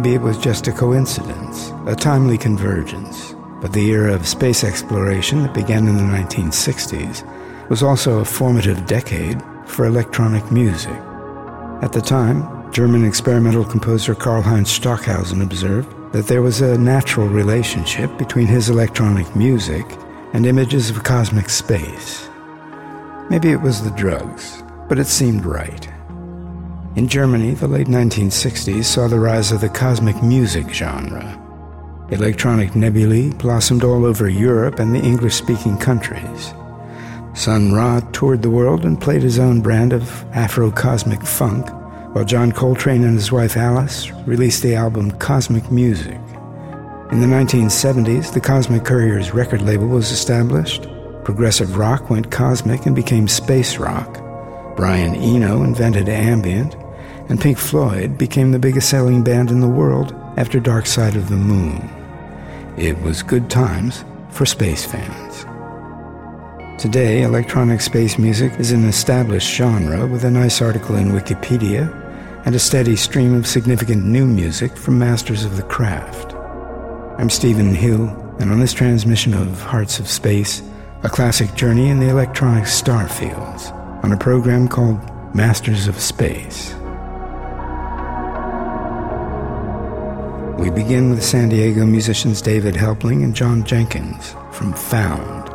Maybe it was just a coincidence, a timely convergence. But the era of space exploration that began in the 1960s was also a formative decade for electronic music. At the time, German experimental composer Karlheinz Stockhausen observed that there was a natural relationship between his electronic music and images of cosmic space. Maybe it was the drugs, but it seemed right. In Germany, the late 1960s saw the rise of the cosmic music genre. Electronic nebulae blossomed all over Europe and the English speaking countries. Sun Ra toured the world and played his own brand of Afro cosmic funk, while John Coltrane and his wife Alice released the album Cosmic Music. In the 1970s, the Cosmic Couriers record label was established. Progressive rock went cosmic and became space rock. Brian Eno invented ambient, and Pink Floyd became the biggest selling band in the world after Dark Side of the Moon. It was good times for space fans. Today, electronic space music is an established genre with a nice article in Wikipedia and a steady stream of significant new music from masters of the craft. I'm Stephen Hill, and on this transmission of Hearts of Space, a classic journey in the electronic star fields, on a program called Masters of Space. We begin with San Diego musicians David Helpling and Jon Jenkins from Found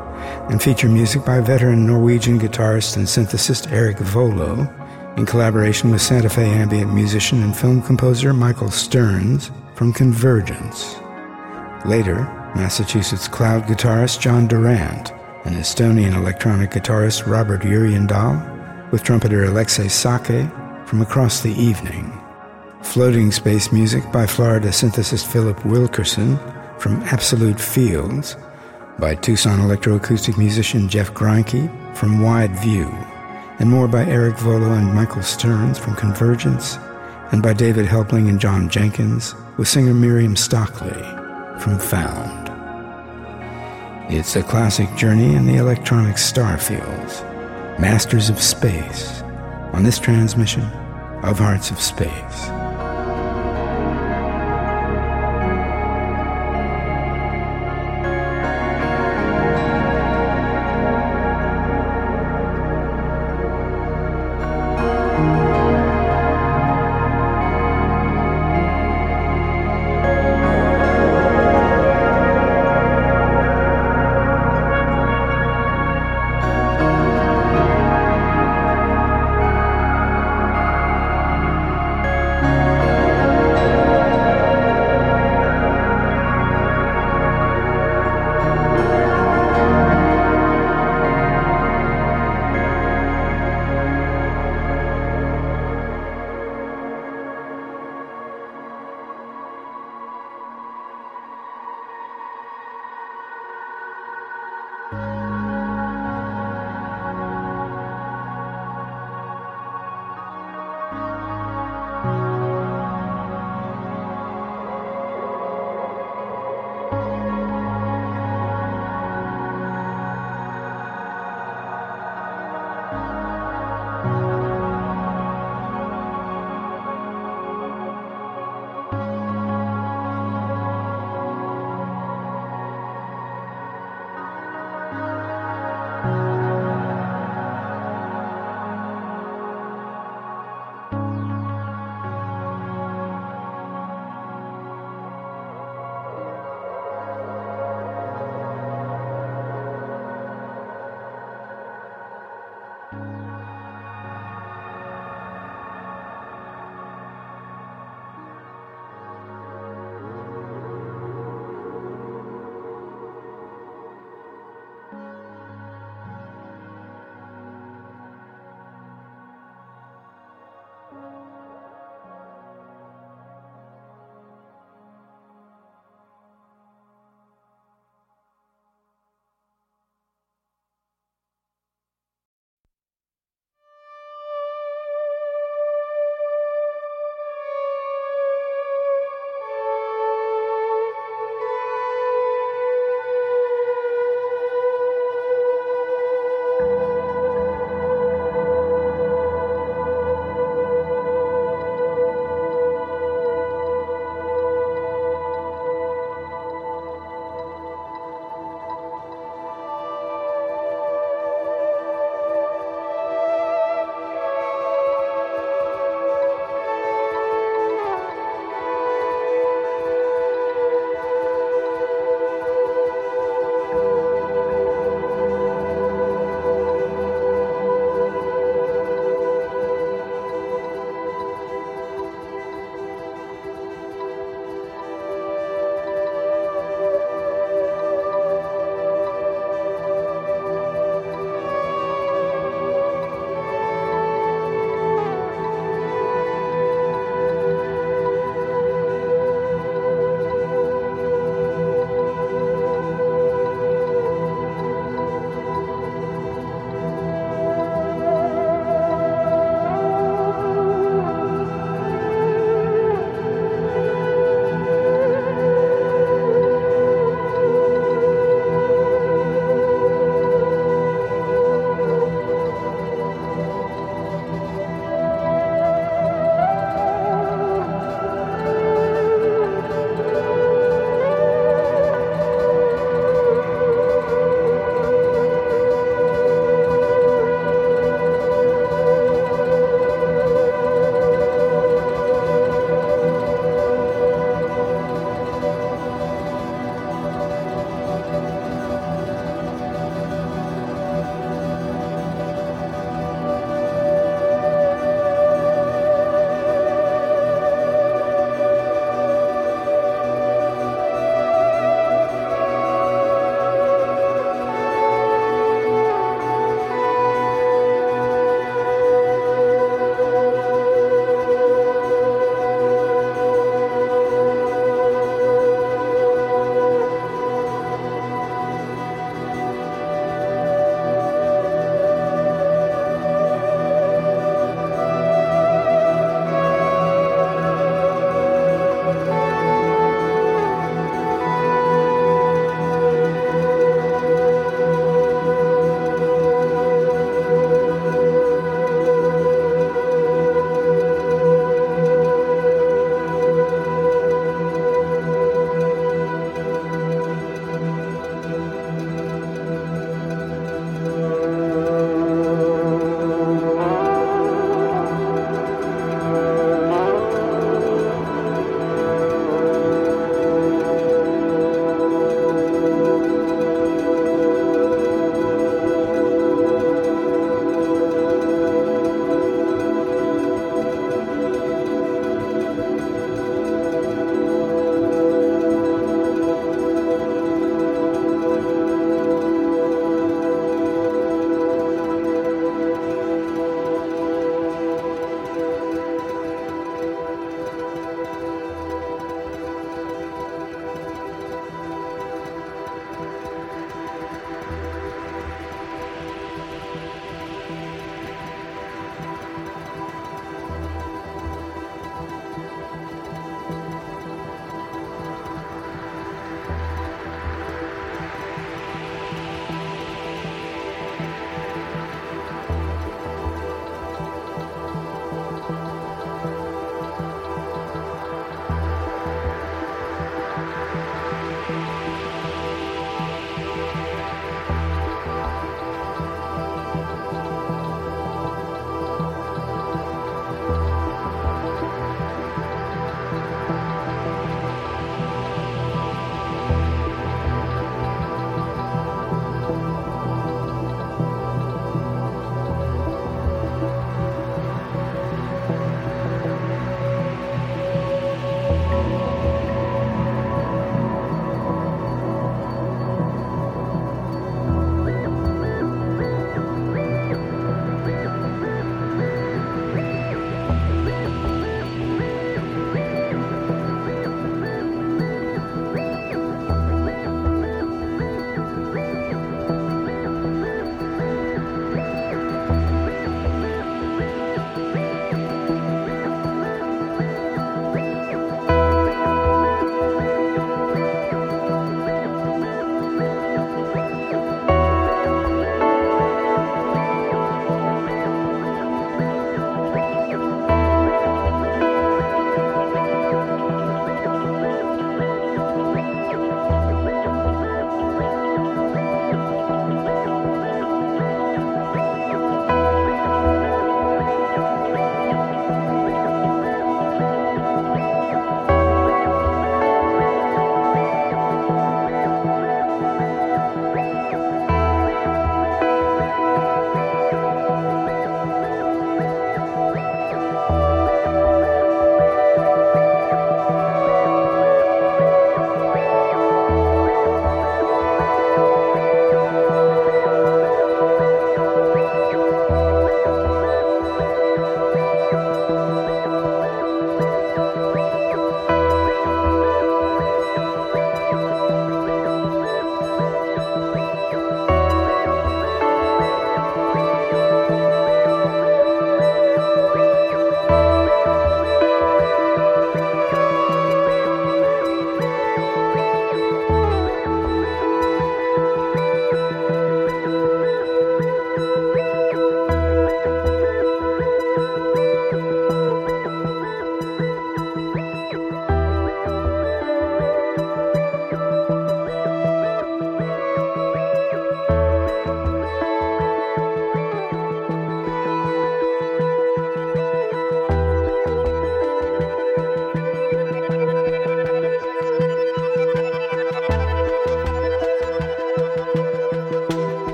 and feature music by veteran Norwegian guitarist and synthesist Erik Wøllo in collaboration with Santa Fe ambient musician and film composer Michael Stearns from Convergence. Later, Massachusetts cloud guitarist Jon Durant and Estonian electronic guitarist Robert Jürjendal with trumpeter Aleksei Saks from Across the Evening. Floating space music by Florida synthesist Philip Wilkerson from Absolute Fields by Tucson electroacoustic musician Jeff Greinke from Wide View, and more by Erik Wøllo and Michael Stearns from Convergence, and by David Helpling and Jon Jenkins with singer Miriam Stockley from Found. It's a classic journey in the electronic star fields, masters of space, on this transmission of Hearts of Space.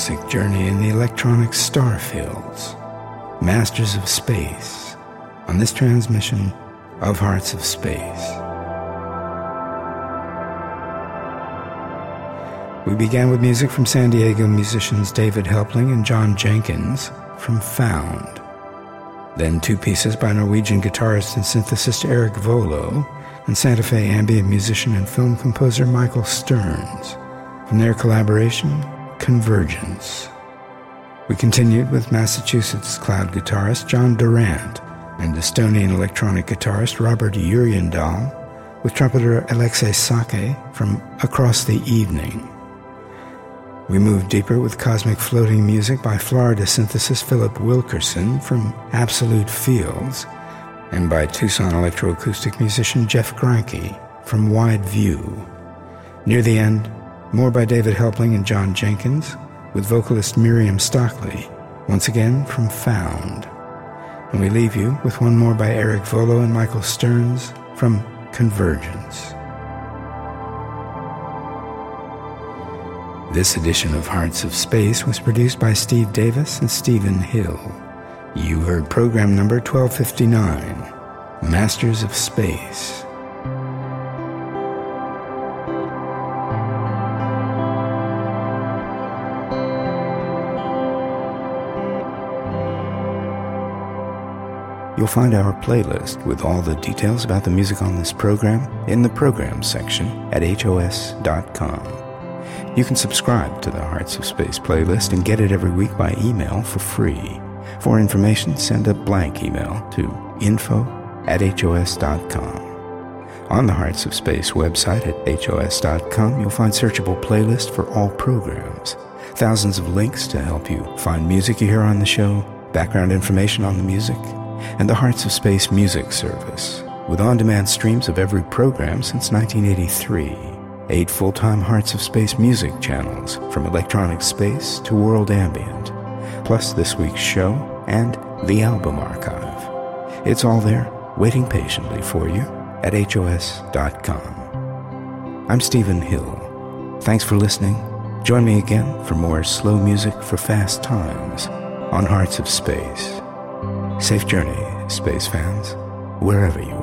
Classic journey in the electronic star fields, masters of space, on this transmission of Hearts of Space. We began with music from San Diego musicians David Helpling and Jon Jenkins from Found. Then two pieces by Norwegian guitarist and synthesist Erik Wøllo and Santa Fe ambient musician and film composer Michael Stearns. From their collaboration, Convergence. We continued with Massachusetts cloud guitarist Jon Durant and Estonian electronic guitarist Robert Jürjendal with trumpeter Aleksei Saks from Across the Evening. We moved deeper with cosmic floating music by Florida synthesist Philip Wilkerson from Absolute Fields and by Tucson electroacoustic musician Jeff Greinke from Wide View. Near the end, more by David Helpling and Jon Jenkins with vocalist Miriam Stockley, once again from Found. And we leave you with one more by Erik Wøllo and Michael Stearns from Convergence. This edition of Hearts of Space was produced by Steve Davis and Stephen Hill. You heard program number 1259, Masters of Space. You'll find our playlist with all the details about the music on this program in the Programs section at HOS.com. You can subscribe to the Hearts of Space playlist and get it every week by email for free. For information, send a blank email to info at HOS.com. On the Hearts of Space website at HOS.com, you'll find searchable playlists for all programs, thousands of links to help you find music you hear on the show, background information on the music, and the Hearts of Space music service, with on demand streams of every program since 1983 eight full time Hearts of Space music channels from Electronic Space to World Ambient, plus this week's show and the album archive. It's all there, waiting patiently for you at HOS.com. I'm Stephen Hill. Thanks for listening. Join me again for more slow music for fast times on Hearts of Space. Safe journey, space fans, wherever you are.